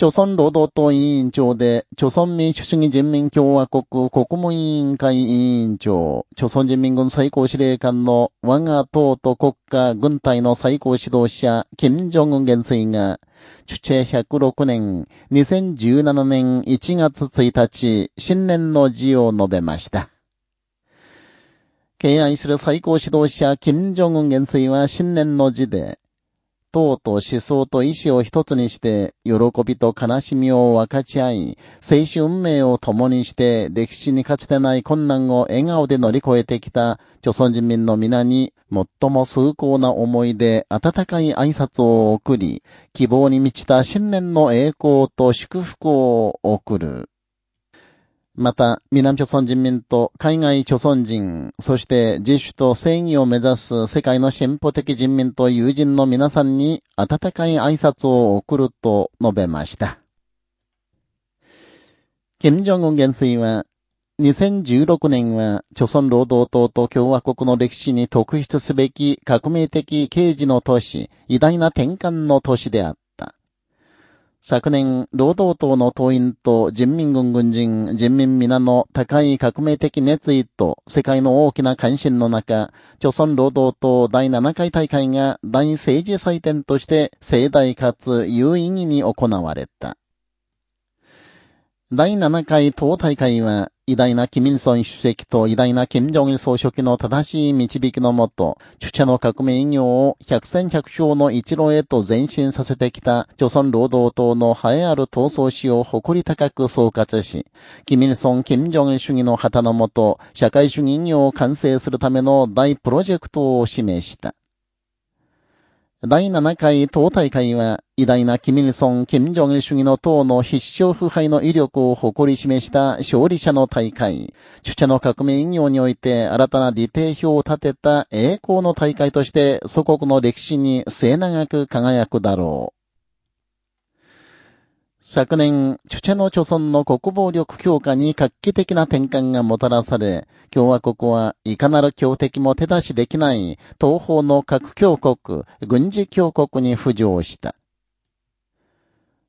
朝鮮労働党委員長で、朝鮮民主主義人民共和国国務委員会委員長、朝鮮人民軍最高司令官の我が党と国家軍隊の最高指導者、金正恩元帥が、主治106年、2017年1月1日、新年の辞を述べました。敬愛する最高指導者、金正恩元帥は新年の辞で、党と思想と意志を一つにして、喜びと悲しみを分かち合い、青春運命を共にして、歴史にかつてない困難を笑顔で乗り越えてきた、朝鮮人民の皆に、最も崇高な思いで温かい挨拶を送り、希望に満ちた新年の栄光と祝福を送る。また、南朝鮮人民と海外朝鮮人、そして自主と正義を目指す世界の進歩的人民と友人の皆さんに温かい挨拶を送ると述べました。金正恩元帥は、2016年は、朝鮮労働党と共和国の歴史に特筆すべき革命的刑事の都市、偉大な転換の都市であった。昨年、労働党の党員と人民軍軍人、人民皆の高い革命的熱意と世界の大きな関心の中、朝鮮労働党第7回大会が大政治祭典として盛大かつ有意義に行われた。第7回党大会は、偉大なキミルソン主席と偉大なキム・ジョンイル総書記の正しい導きのもと、主者の革命医業を百戦百勝の一路へと前進させてきた、朝鮮労働党の栄えある闘争史を誇り高く総括し、キミルソン・キム・ジョンイル主義の旗のもと、社会主義医業を完成するための大プロジェクトを示した。第7回党大会は、偉大なキミルソン、キム・ジョン主義の党の必勝腐敗の威力を誇り示した勝利者の大会、主者の革命医業において新たな利定表を立てた栄光の大会として祖国の歴史に末永く輝くだろう。昨年、チュチェの貯村の国防力強化に画期的な転換がもたらされ、共和国はいかなる強敵も手出しできない東方の核強国、軍事強国に浮上した。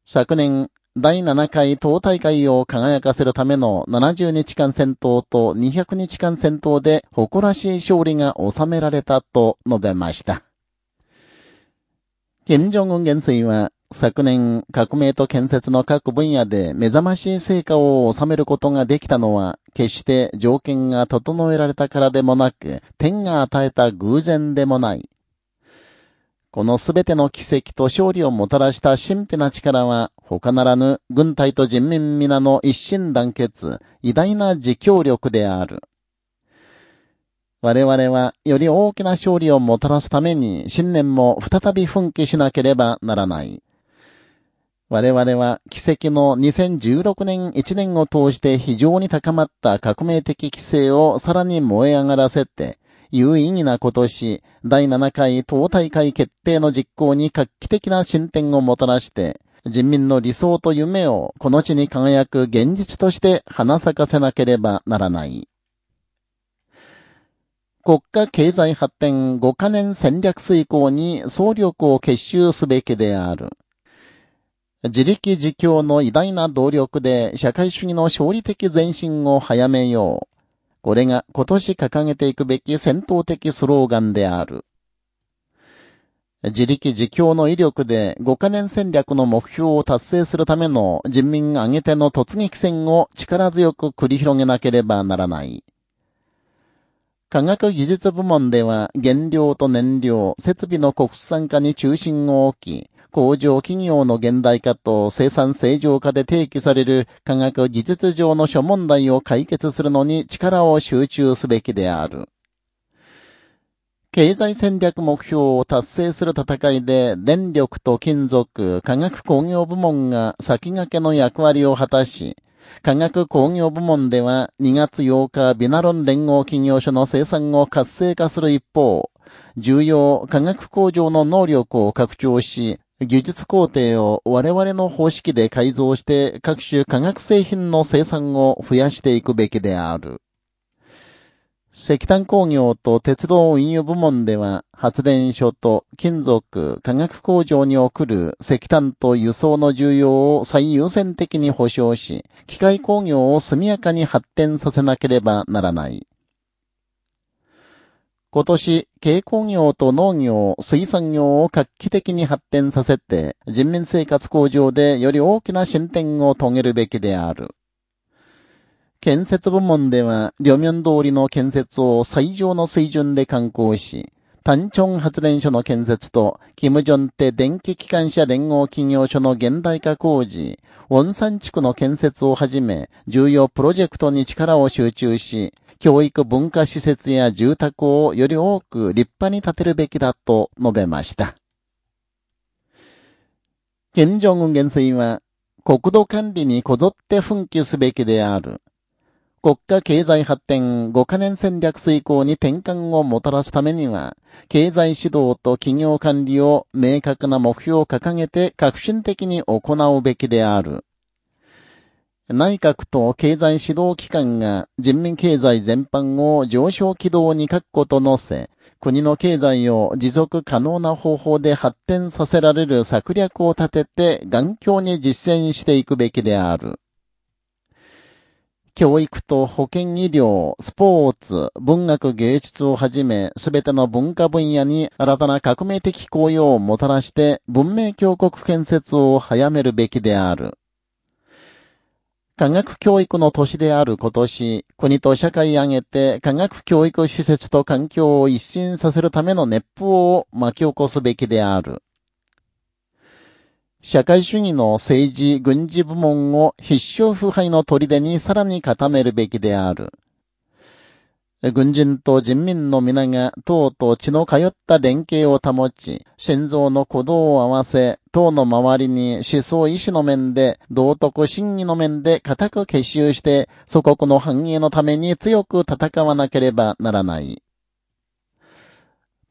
昨年、第7回党大会を輝かせるための70日間戦闘と200日間戦闘で誇らしい勝利が収められたと述べました。金正恩元帥は、昨年、革命と建設の各分野で目覚ましい成果を収めることができたのは、決して条件が整えられたからでもなく、天が与えた偶然でもない。このすべての奇跡と勝利をもたらした神秘な力は、他ならぬ軍隊と人民皆の一心団結、偉大な自強力である。我々はより大きな勝利をもたらすために新年も再び奮起しなければならない。我々は奇跡の2016年1年を通して非常に高まった革命的規制をさらに燃え上がらせて、有意義な今年、第7回党大会決定の実行に画期的な進展をもたらして、人民の理想と夢をこの地に輝く現実として花咲かせなければならない。国家経済発展5カ年戦略遂行に総力を結集すべきである。自力自強の偉大な動力で社会主義の勝利的前進を早めよう。これが今年掲げていくべき戦闘的スローガンである。自力自強の威力で5カ年戦略の目標を達成するための人民挙げての突撃戦を力強く繰り広げなければならない。科学技術部門では原料と燃料、設備の国産化に中心を置き、工場企業の現代化と生産正常化で提起される科学技術上の諸問題を解決するのに力を集中すべきである。経済戦略目標を達成する戦いで電力と金属、化学工業部門が先駆けの役割を果たし、科学工業部門では2月8日ビナロン連合企業所の生産を活性化する一方、重要科学工場の能力を拡張し、技術工程を我々の方式で改造して各種化学製品の生産を増やしていくべきである。石炭工業と鉄道運輸部門では、発電所と金属、化学工場に送る石炭と輸送の需要を最優先的に保障し、機械工業を速やかに発展させなければならない。今年、軽工業と農業、水産業を画期的に発展させて、人民生活向上でより大きな進展を遂げるべきである。建設部門では、両面通りの建設を最上の水準で観光し、単ン発電所の建設と、キムジョンテ電気機関車連合企業所の現代化工事、温山地区の建設をはじめ、重要プロジェクトに力を集中し、教育文化施設や住宅をより多く立派に建てるべきだと述べました。金正恩元帥は、国土管理にこぞって奮起すべきである。国家経済発展5カ年戦略遂行に転換をもたらすためには、経済指導と企業管理を明確な目標を掲げて革新的に行うべきである。内閣と経済指導機関が人民経済全般を上昇軌道に書くことのせ、国の経済を持続可能な方法で発展させられる策略を立てて頑強に実践していくべきである。教育と保健医療、スポーツ、文学芸術をはじめ、すべての文化分野に新たな革命的効用をもたらして文明強国建設を早めるべきである。科学教育の年である今年、国と社会挙げて科学教育施設と環境を一新させるための熱風を巻き起こすべきである。社会主義の政治、軍事部門を必勝腐敗の砦にさらに固めるべきである。軍人と人民の皆が党と血の通った連携を保ち、心臓の鼓動を合わせ、党の周りに思想意志の面で、道徳審議の面で固く結集して、祖国の繁栄のために強く戦わなければならない。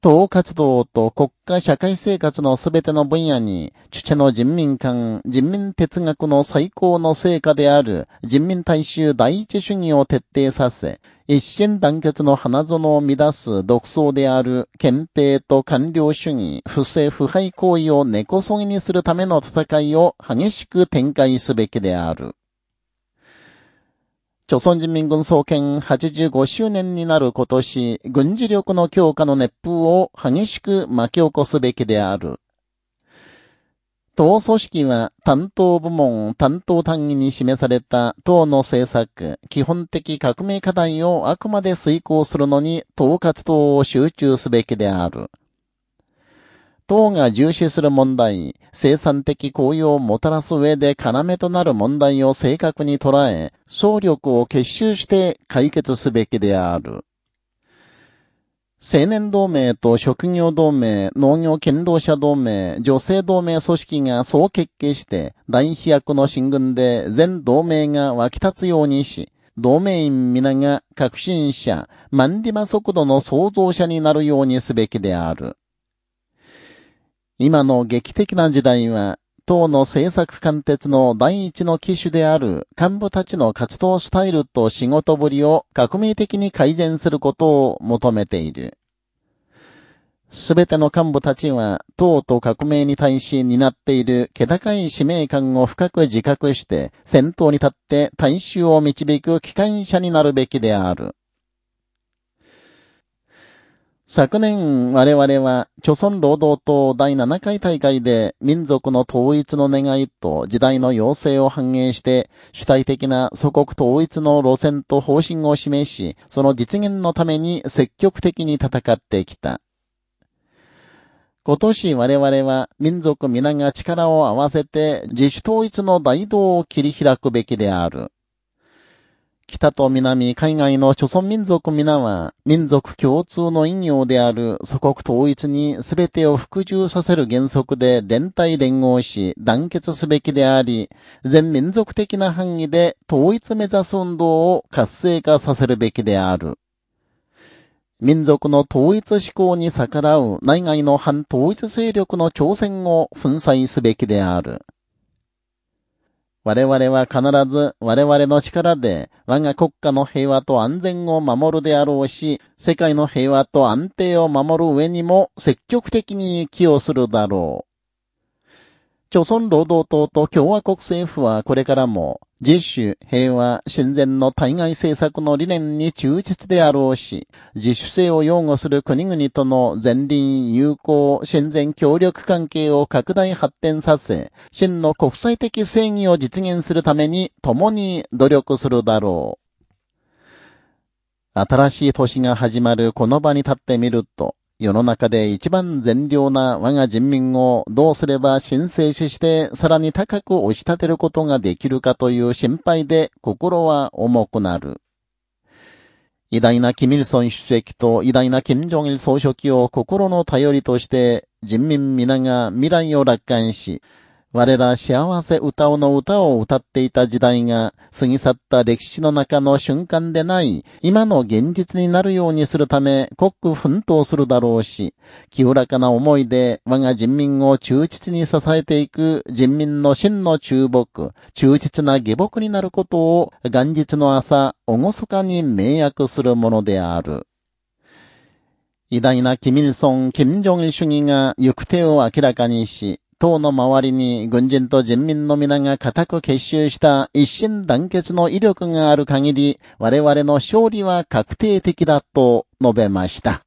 党活動と国家社会生活のすべての分野に、チュチェの人民間、人民哲学の最高の成果である人民大衆第一主義を徹底させ、一心団結の花園を乱す独創である憲兵と官僚主義、不正腐敗行為を根こそぎにするための戦いを激しく展開すべきである。朝鮮人民軍創建85周年になる今年、軍事力の強化の熱風を激しく巻き起こすべきである。党組織は担当部門、担当単位に示された党の政策、基本的革命課題をあくまで遂行するのに党活動を集中すべきである。党が重視する問題、生産的効用をもたらす上で要となる問題を正確に捉え、総力を結集して解決すべきである。青年同盟と職業同盟、農業堅労者同盟、女性同盟組織が総決起して、大飛躍の進軍で全同盟が湧き立つようにし、同盟員皆が革新者、マンディマ速度の創造者になるようにすべきである。今の劇的な時代は、党の政策貫徹の第一の機種である幹部たちの活動スタイルと仕事ぶりを革命的に改善することを求めている。すべての幹部たちは、党と革命に対し担っている気高い使命感を深く自覚して、先頭に立って大衆を導く機関車になるべきである。昨年我々は、朝鮮労働党第7回大会で民族の統一の願いと時代の要請を反映して、主体的な祖国統一の路線と方針を示し、その実現のために積極的に戦ってきた。今年我々は民族皆が力を合わせて自主統一の大道を切り開くべきである。北と南、海外の諸村民族皆は、民族共通の引用である祖国統一に全てを服従させる原則で連帯連合し、団結すべきであり、全民族的な範囲で統一目指す運動を活性化させるべきである。民族の統一思考に逆らう内外の反統一勢力の挑戦を粉砕すべきである。我々は必ず我々の力で我が国家の平和と安全を守るであろうし、世界の平和と安定を守る上にも積極的に寄与するだろう。朝鮮労働党と共和国政府はこれからも、自主、平和、親善の対外政策の理念に忠実であろうし、自主性を擁護する国々との前輪友好、親善協力関係を拡大発展させ、真の国際的正義を実現するために共に努力するだろう。新しい年が始まるこの場に立ってみると、世の中で一番善良な我が人民をどうすれば神聖視してさらに高く押し立てることができるかという心配で心は重くなる。偉大なキミルソン主席と偉大なキム・ジョンイル総書記を心の頼りとして人民皆が未来を楽観し、我ら幸せ歌おの歌を歌っていた時代が過ぎ去った歴史の中の瞬間でない今の現実になるようにするため国苦奮闘するだろうし、清らかな思いで我が人民を忠実に支えていく人民の真の忠木、忠実な下僕になることを元日の朝、厳かに迷約するものである。偉大なキミルソン、キム・ジョン主義が行く手を明らかにし、党の周りに軍人と人民の皆が固く結集した一心団結の威力がある限り、我々の勝利は確定的だと述べました。